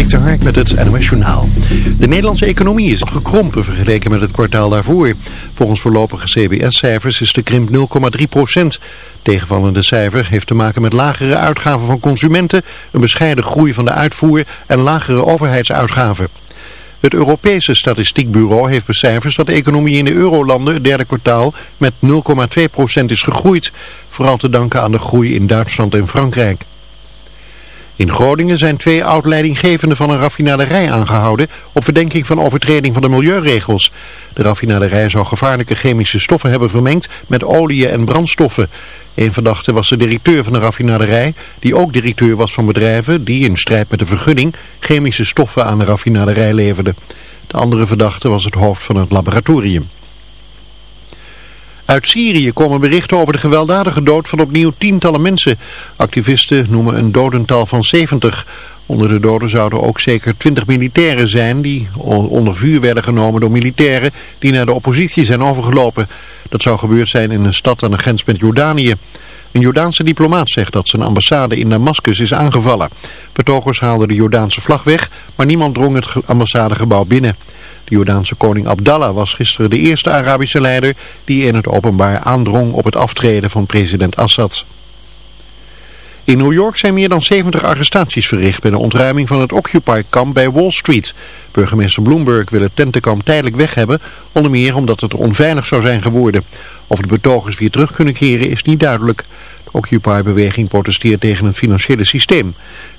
Dik Hark met het NOS Journaal. De Nederlandse economie is gekrompen vergeleken met het kwartaal daarvoor. Volgens voorlopige CBS-cijfers is de krimp 0,3 procent. Tegenvallende cijfer heeft te maken met lagere uitgaven van consumenten, een bescheiden groei van de uitvoer en lagere overheidsuitgaven. Het Europese Statistiekbureau heeft becijferd dat de economie in de eurolanden het derde kwartaal met 0,2% is gegroeid. Vooral te danken aan de groei in Duitsland en Frankrijk. In Groningen zijn twee oud-leidinggevenden van een raffinaderij aangehouden op verdenking van overtreding van de milieuregels. De raffinaderij zou gevaarlijke chemische stoffen hebben vermengd met oliën en brandstoffen. Een verdachte was de directeur van de raffinaderij, die ook directeur was van bedrijven die in strijd met de vergunning chemische stoffen aan de raffinaderij leverden. De andere verdachte was het hoofd van het laboratorium. Uit Syrië komen berichten over de gewelddadige dood van opnieuw tientallen mensen. Activisten noemen een dodental van 70. Onder de doden zouden ook zeker 20 militairen zijn die onder vuur werden genomen door militairen die naar de oppositie zijn overgelopen. Dat zou gebeurd zijn in een stad aan de grens met Jordanië. Een Jordaanse diplomaat zegt dat zijn ambassade in Damascus is aangevallen. Betogers haalden de Jordaanse vlag weg, maar niemand drong het ambassadegebouw binnen. De Jordaanse koning Abdallah was gisteren de eerste Arabische leider die in het openbaar aandrong op het aftreden van president Assad. In New York zijn meer dan 70 arrestaties verricht bij de ontruiming van het Occupy-kamp bij Wall Street. Burgemeester Bloomberg wil het tentenkamp tijdelijk weg hebben, onder meer omdat het onveilig zou zijn geworden. Of de betogers weer terug kunnen keren is niet duidelijk. De Occupy-beweging protesteert tegen een financiële systeem.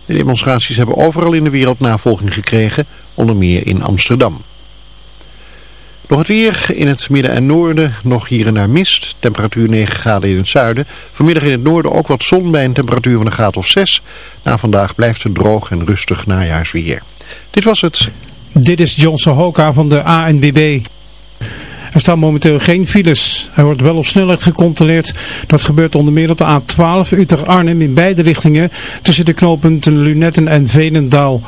De demonstraties hebben overal in de wereld navolging gekregen, onder meer in Amsterdam. Nog het weer in het midden en noorden, nog hier en daar mist. Temperatuur 9 graden in het zuiden. Vanmiddag in het noorden ook wat zon bij een temperatuur van een graad of 6. Na vandaag blijft het droog en rustig najaarsweer. Dit was het. Dit is John Sohoka van de ANBB. Er staan momenteel geen files. Er wordt wel op snelheid gecontroleerd. Dat gebeurt onder meer op de A12 Utrecht-Arnhem in beide richtingen tussen de knooppunten Lunetten en Venendaal.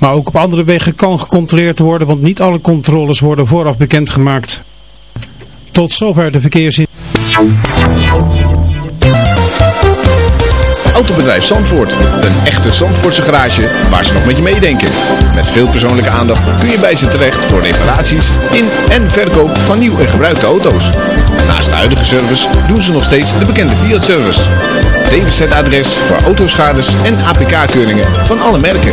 Maar ook op andere wegen kan gecontroleerd worden, want niet alle controles worden vooraf bekendgemaakt. Tot zover de verkeersin. Autobedrijf Zandvoort. Een echte Zandvoortse garage waar ze nog met je meedenken. Met veel persoonlijke aandacht kun je bij ze terecht voor reparaties in en verkoop van nieuw en gebruikte auto's. Naast de huidige service doen ze nog steeds de bekende Fiat-service. DWZ-adres voor autoschades en APK-keuringen van alle merken.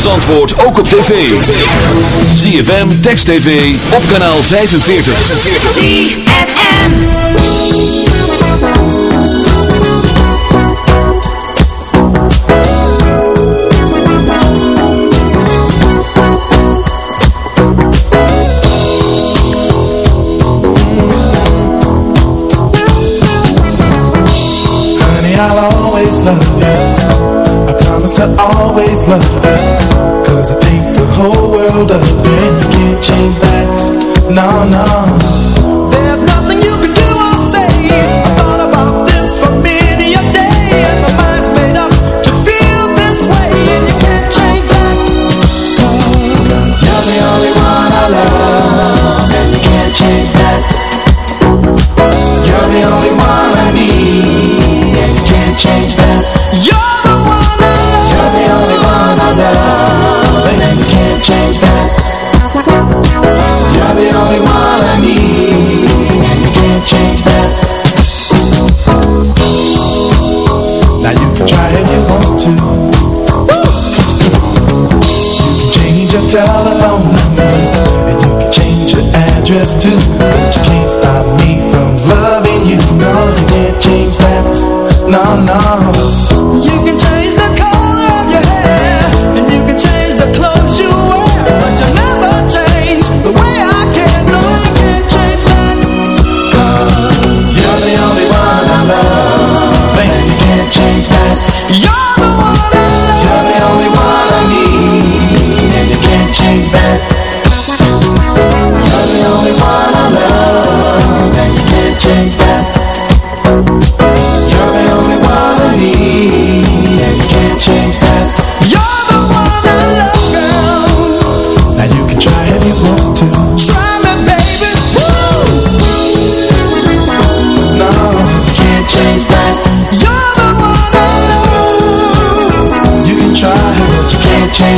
van antwoord ook op tv. ZFM, Text TV, op kanaal 45. ZFM Honey, I'll always love promise to always love her. Cause I think the whole world of it You can't change that, no, no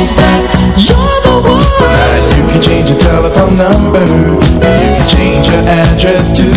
can't that. You're the one. You can change your telephone number, and you can change your address too.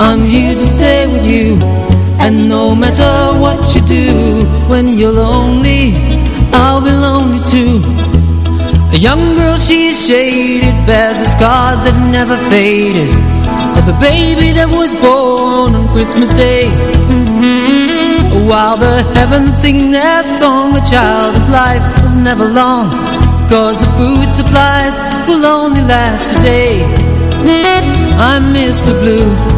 I'm here to stay with you. And no matter what you do When you're lonely I'll be lonely too. A young girl, she's shaded Bears the scars that never faded. Of a baby that was born on Christmas Day. While the heavens sing their song A child's life was never long. Cause the food supplies will only last a day. I'm Mr. Blue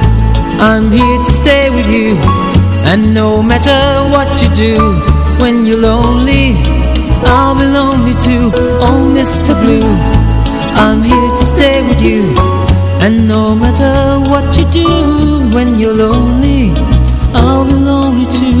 I'm here to stay with you. And no matter what you do When you're lonely I'll be lonely too Oh Mr. Blue. I'm here to stay with you. And no matter what you do When you're lonely I'll be lonely too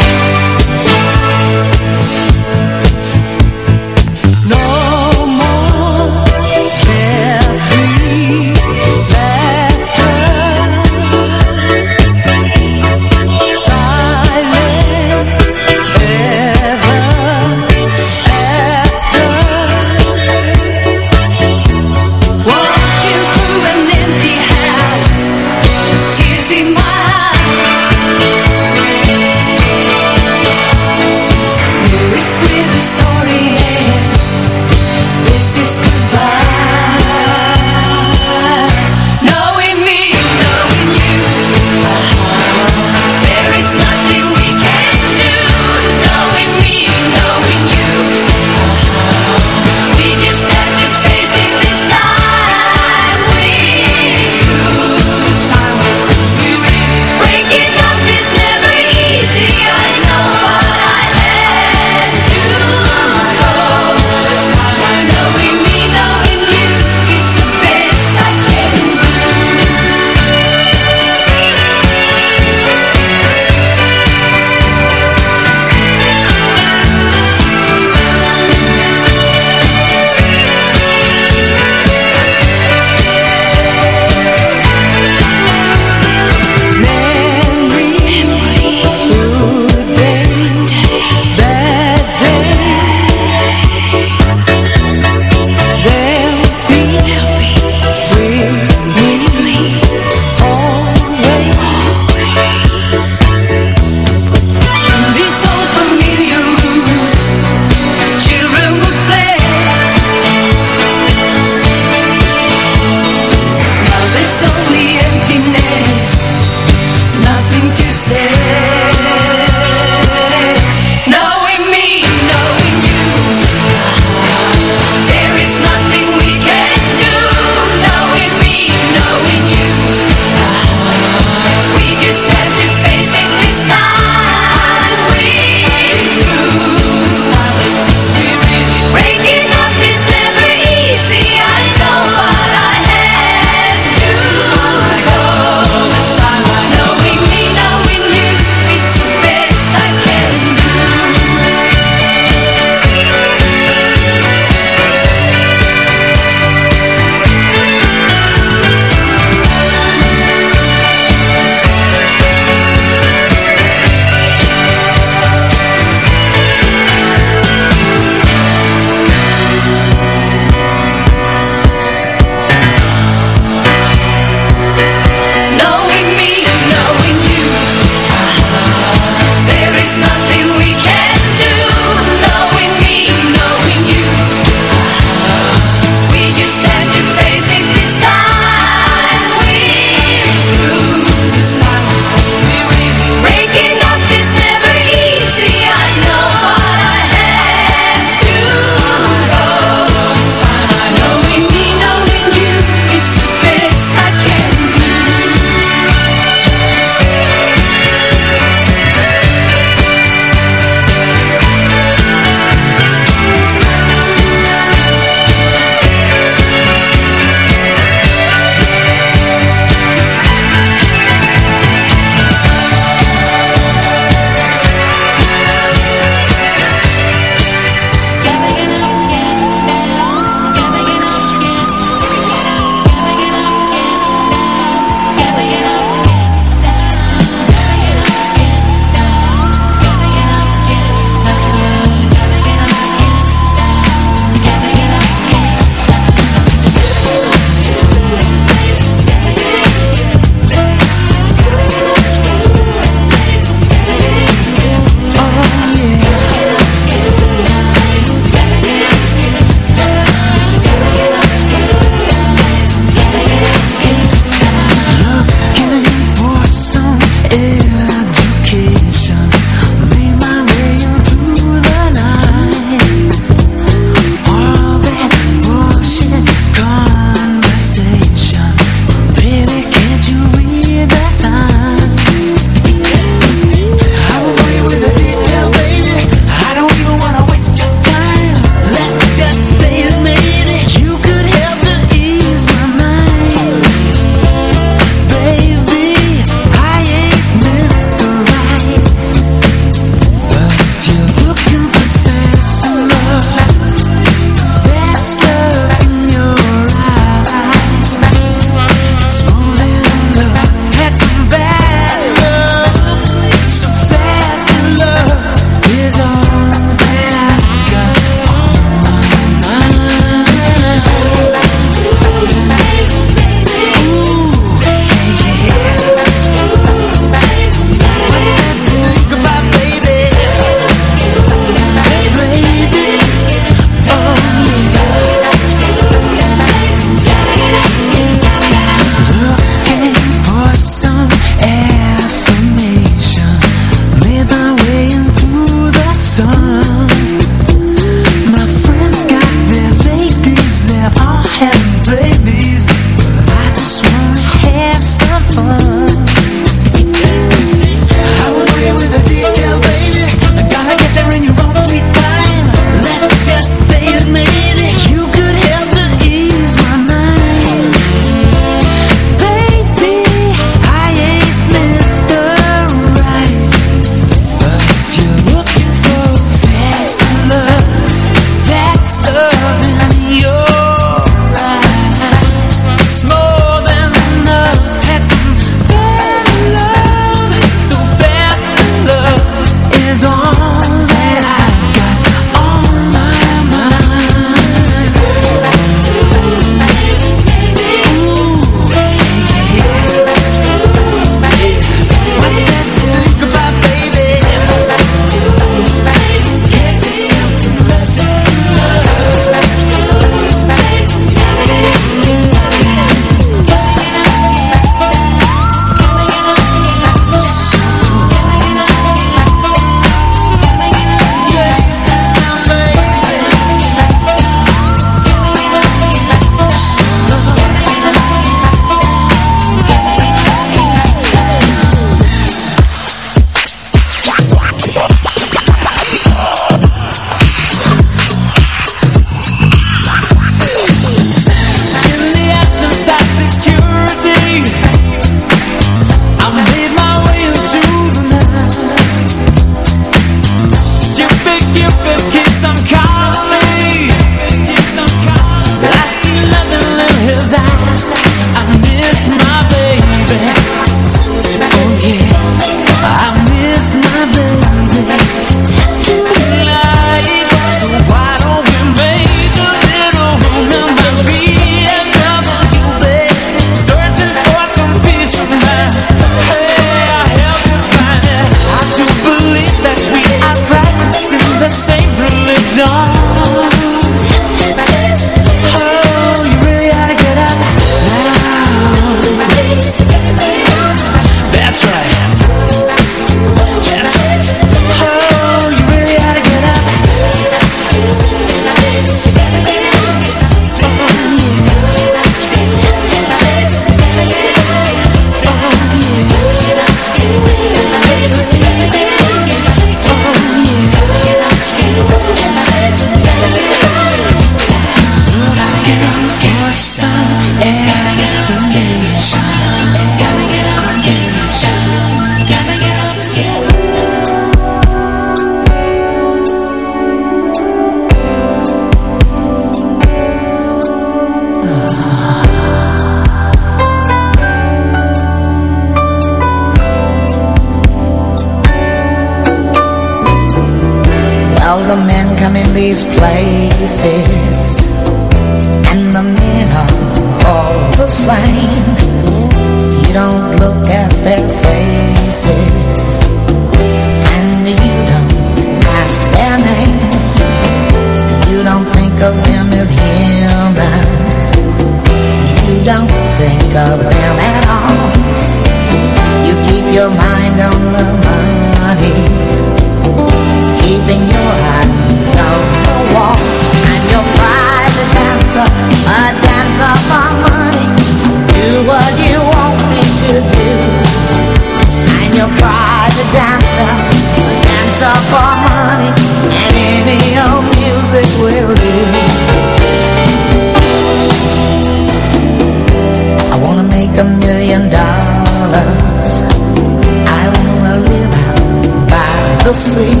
sleep.